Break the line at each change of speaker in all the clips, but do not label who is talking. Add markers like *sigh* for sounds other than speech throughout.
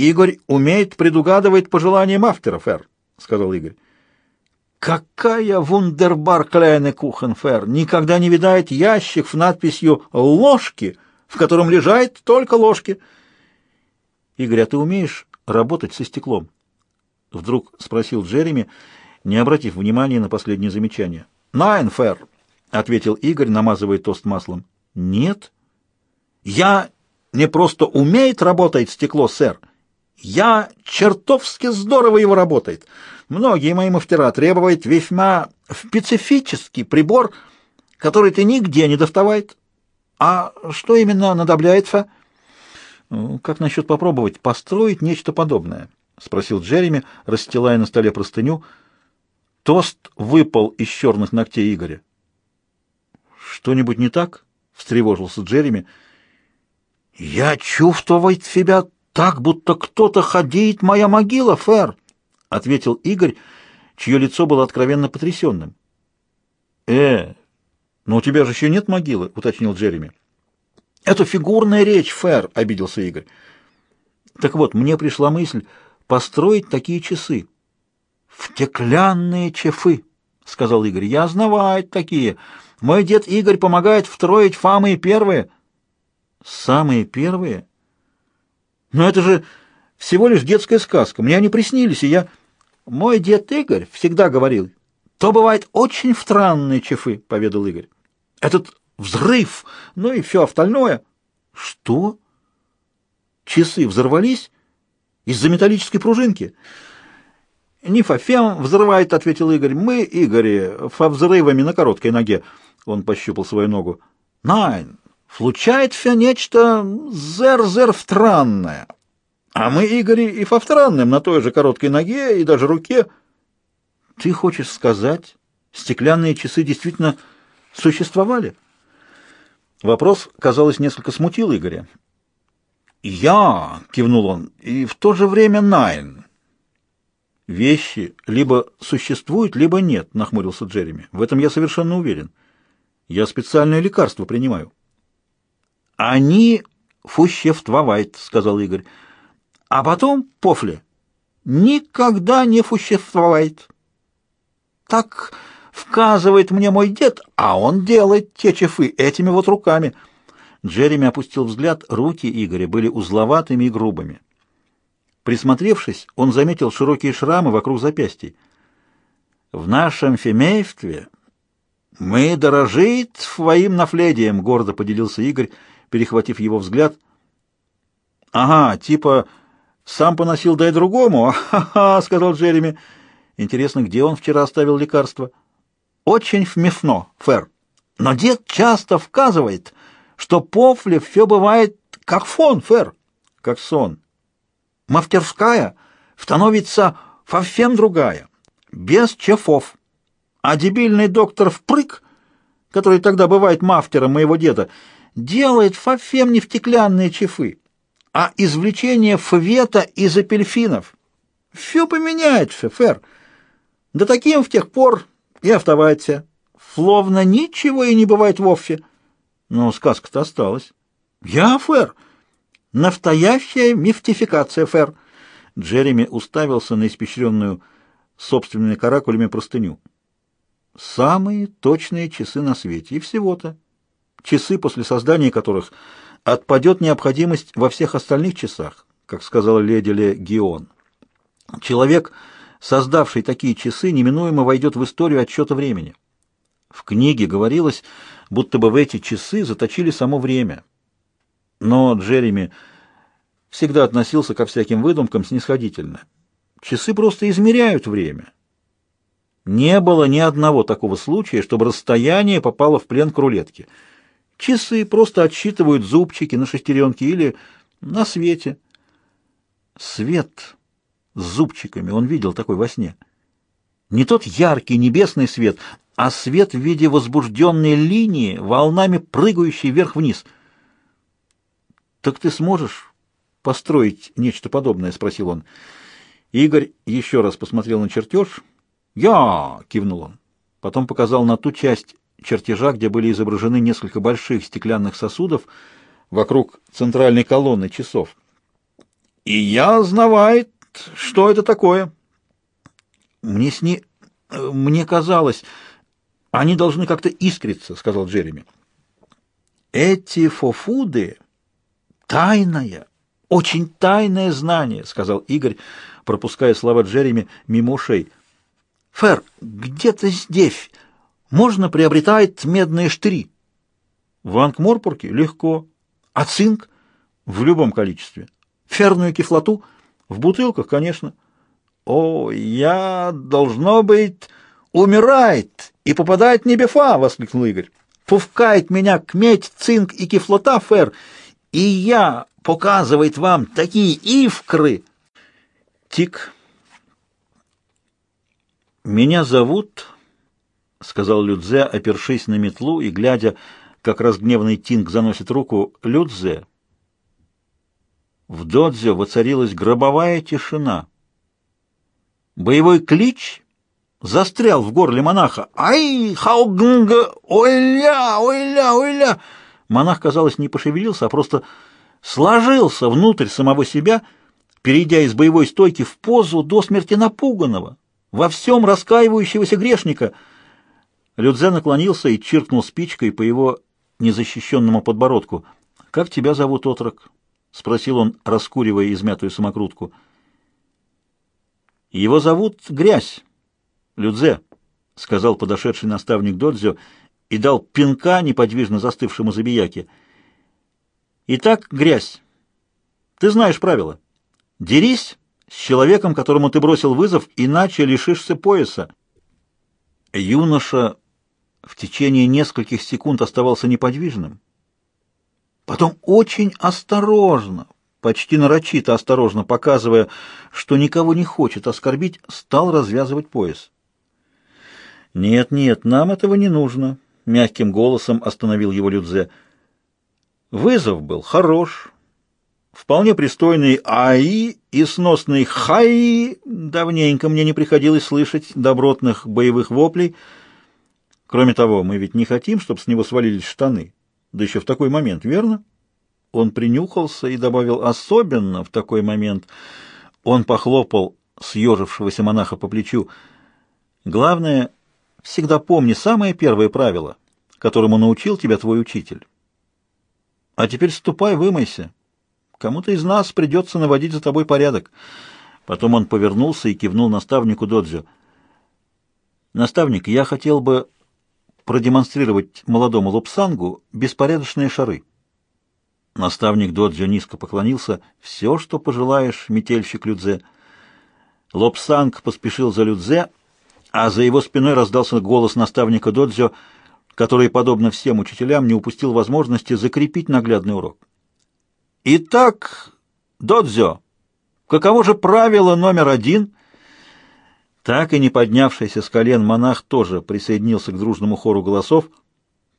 Игорь умеет предугадывать пожелания авторов, Фер, сказал Игорь. Какая вундербар кляйне кухен, Фер! Никогда не видает ящик с надписью «ложки», в котором лежат только ложки. Игорь, а ты умеешь работать со стеклом? Вдруг спросил Джереми, не обратив внимания на последнее замечание. «Найн, Фер», — ответил Игорь, намазывая тост маслом. «Нет. Я не просто умеет работать стекло, сэр. Я чертовски здорово его работает. Многие мои мастера требуют весьма специфический прибор, который ты нигде не доставает. А что именно надобляется? Как насчет попробовать построить нечто подобное? Спросил Джереми, расстилая на столе простыню. Тост выпал из черных ногтей Игоря. Что-нибудь не так? Встревожился Джереми. Я чувствовал себя так, будто кто-то ходит моя могила, Фэр, ответил Игорь, чье лицо было откровенно потрясенным. Э, но у тебя же еще нет могилы, уточнил Джереми. Это фигурная речь, Фэр, обиделся Игорь. Так вот, мне пришла мысль построить такие часы. «Втеклянные чефы», — сказал Игорь. «Я знавать такие. Мой дед Игорь помогает встроить самые первые». «Самые первые?» «Но это же всего лишь детская сказка. Мне они приснились, и я...» «Мой дед Игорь всегда говорил, то бывает очень странные чефы», — поведал Игорь. «Этот взрыв, ну и все остальное». «Что? Часы взорвались?» Из-за металлической пружинки. «Не Фофем взрывает», — ответил Игорь. «Мы, Игорь, фо взрывами на короткой ноге». Он пощупал свою ногу. «Найн, случается нечто зер-зер странное. А мы, Игорь, и фо странным на той же короткой ноге и даже руке». «Ты хочешь сказать, стеклянные часы действительно существовали?» Вопрос, казалось, несколько смутил Игоря. «Я!» — кивнул он. «И в то же время Найн». «Вещи либо существуют, либо нет», — нахмурился Джереми. «В этом я совершенно уверен. Я специальное лекарство принимаю». «Они фуществовают», — сказал Игорь. «А потом пофли. Никогда не фуществовает. Так вказывает мне мой дед, а он делает те чефы этими вот руками». Джереми опустил взгляд, руки Игоря были узловатыми и грубыми. Присмотревшись, он заметил широкие шрамы вокруг запястий. «В нашем фемействе мы дорожит своим наследием», — гордо поделился Игорь, перехватив его взгляд. «Ага, типа сам поносил, дай другому, *laughs* ха-ха», — сказал Джереми. «Интересно, где он вчера оставил лекарство?» «Очень смешно, Фэр. Но дед часто вказывает...» что пофле все бывает как фон, фер, как сон. Мастерская становится совсем другая, без чефов. А дебильный доктор Впрыг, который тогда бывает мафтером моего деда, делает совсем не в стеклянные чефы, а извлечение фвета из апельсинов. Все поменяется, фер. Да таким в тех пор и оставаться. Словно ничего и не бывает вовсе. Но сказка-то осталась. Я, Фэр? Настоящая мифтификация, Фэр. Джереми уставился на испещренную собственными каракулями простыню. Самые точные часы на свете, и всего-то. Часы, после создания которых отпадет необходимость во всех остальных часах, как сказала леди Ле Гион. Человек, создавший такие часы, неминуемо войдет в историю отсчета времени. В книге говорилось, будто бы в эти часы заточили само время. Но Джереми всегда относился ко всяким выдумкам снисходительно. Часы просто измеряют время. Не было ни одного такого случая, чтобы расстояние попало в плен к рулетке. Часы просто отсчитывают зубчики на шестеренке или на свете. Свет с зубчиками он видел такой во сне. Не тот яркий небесный свет, а свет в виде возбужденной линии, волнами прыгающей вверх-вниз. «Так ты сможешь построить нечто подобное?» — спросил он. Игорь еще раз посмотрел на чертеж. «Я!» — кивнул он. Потом показал на ту часть чертежа, где были изображены несколько больших стеклянных сосудов вокруг центральной колонны часов. И я знавает, что это такое. Мне сни... Мне казалось, они должны как-то искриться, сказал Джереми. Эти фофуды — тайное, очень тайное знание, сказал Игорь, пропуская слова Джереми мимо ушей. Фер, где-то здесь можно приобретать медные штыри. В Ангморпурге легко. А цинк? В любом количестве. Ферную кислоту? В бутылках, конечно. О, я, должно быть, умирает и попадает не бефа, воскликнул Игорь. Пускает меня к медь, цинк и кислота, фер, и я показывает вам такие ивкры. Тик. Меня зовут, сказал Людзе, опершись на метлу и глядя, как разгневанный Тинг заносит руку, Людзе. В додзе воцарилась гробовая тишина. Боевой клич застрял в горле монаха. «Ай, хаугнга! Ойля, ойля, ойля!» Монах, казалось, не пошевелился, а просто сложился внутрь самого себя, перейдя из боевой стойки в позу до смерти напуганного, во всем раскаивающегося грешника. Людзе наклонился и чиркнул спичкой по его незащищенному подбородку. «Как тебя зовут, отрок?» — спросил он, раскуривая измятую самокрутку. «Его зовут Грязь, Людзе», — сказал подошедший наставник Додзё и дал пинка неподвижно застывшему забияке. «Итак, Грязь, ты знаешь правила. Дерись с человеком, которому ты бросил вызов, иначе лишишься пояса». Юноша в течение нескольких секунд оставался неподвижным. Потом очень осторожно, почти нарочито осторожно, показывая, что никого не хочет оскорбить, стал развязывать пояс. «Нет, нет, нам этого не нужно», — мягким голосом остановил его Людзе. Вызов был хорош, вполне пристойный «аи» и сносный «хаи». Давненько мне не приходилось слышать добротных боевых воплей. Кроме того, мы ведь не хотим, чтобы с него свалились штаны. Да еще в такой момент, верно? Он принюхался и добавил «особенно в такой момент». Он похлопал съежившегося монаха по плечу. «Главное, всегда помни самое первое правило, которому научил тебя твой учитель. А теперь ступай, вымойся. Кому-то из нас придется наводить за тобой порядок». Потом он повернулся и кивнул наставнику Додзю. «Наставник, я хотел бы продемонстрировать молодому Лапсангу беспорядочные шары. Наставник Доджо низко поклонился. «Все, что пожелаешь, метельщик Людзе». Лапсанг поспешил за Людзе, а за его спиной раздался голос наставника Доджо, который, подобно всем учителям, не упустил возможности закрепить наглядный урок. «Итак, Додзё, каково же правило номер один?» Так и не поднявшийся с колен монах тоже присоединился к дружному хору голосов.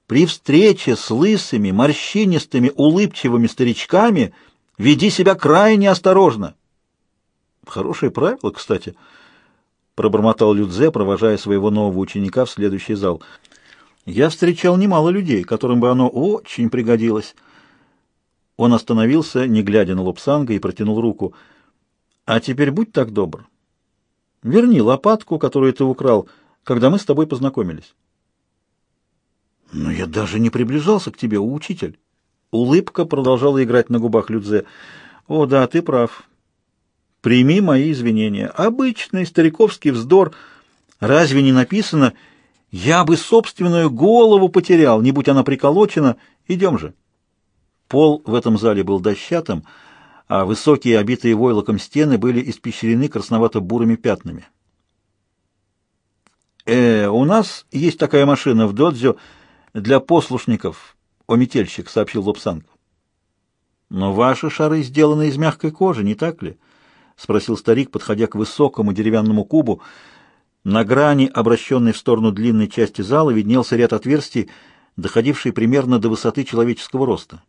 При встрече с лысыми, морщинистыми, улыбчивыми старичками веди себя крайне осторожно. Хорошее правило, кстати, пробормотал Людзе, провожая своего нового ученика в следующий зал. Я встречал немало людей, которым бы оно очень пригодилось. Он остановился, не глядя на Лобсанга, и протянул руку. А теперь будь так добр. Верни лопатку, которую ты украл, когда мы с тобой познакомились. Но я даже не приближался к тебе, учитель. Улыбка продолжала играть на губах Людзе. О, да, ты прав. Прими мои извинения. Обычный стариковский вздор. Разве не написано «Я бы собственную голову потерял, не будь она приколочена». Идем же. Пол в этом зале был дощатым, а высокие, обитые войлоком стены были испещрены красновато-бурыми пятнами. «Э, у нас есть такая машина в Додзё для послушников, о метельщик», — сообщил Лобсанг. «Но ваши шары сделаны из мягкой кожи, не так ли?» — спросил старик, подходя к высокому деревянному кубу. На грани, обращенной в сторону длинной части зала, виднелся ряд отверстий, доходивший примерно до высоты человеческого роста.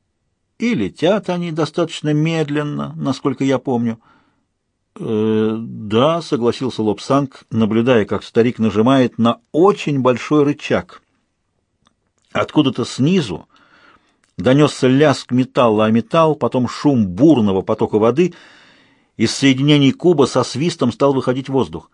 И летят они достаточно медленно, насколько я помню. «Э, «Да», — согласился Лобсанг, наблюдая, как старик нажимает на очень большой рычаг. Откуда-то снизу донесся лязг металла о металл, потом шум бурного потока воды, Из соединений куба со свистом стал выходить воздух.